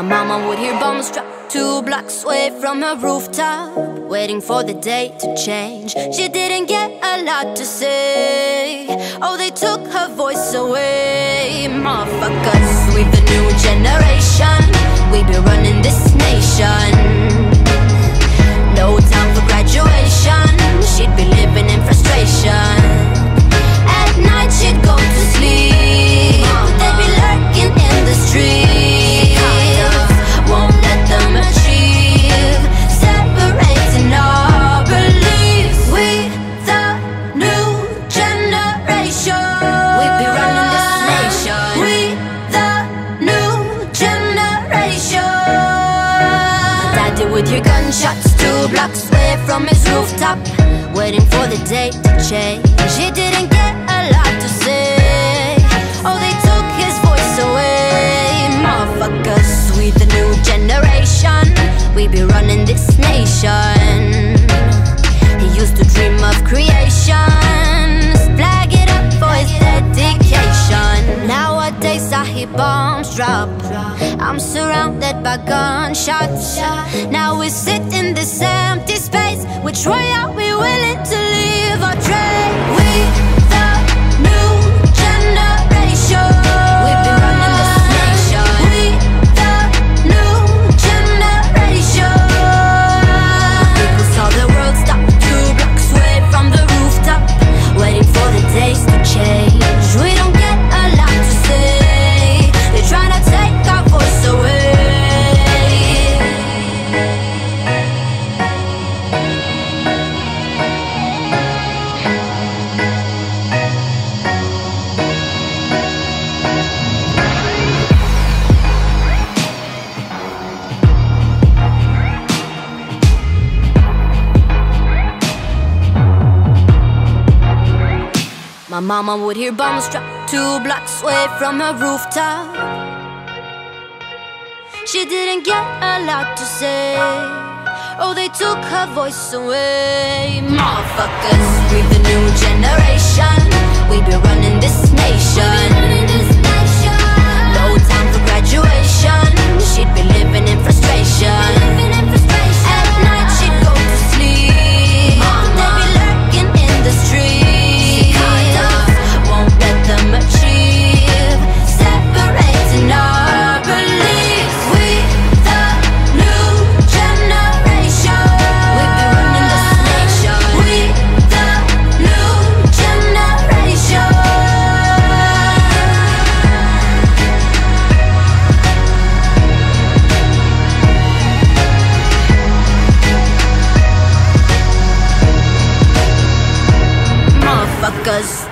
mama would hear bombs drop two blocks away from her rooftop, waiting for the day to change. She didn't get a lot to say. Oh, they took her voice away. Motherfuckers, we the new generation. We be running this nation. Daddy with your gunshots two blocks away from his rooftop, waiting for the day to change. He didn't get a lot to say. Oh, they took his voice away. Motherfuckers, we the new generation. We be running this nation. He used to dream of creation. By gunshots. Now we sit in this empty space. Which way are we willing to leave My mama would hear bombs drop two blocks away from her rooftop. She didn't get a lot to say. Oh, they took her voice away. Motherfuckers, we the new generation. We be running this nation. Motherfuckers.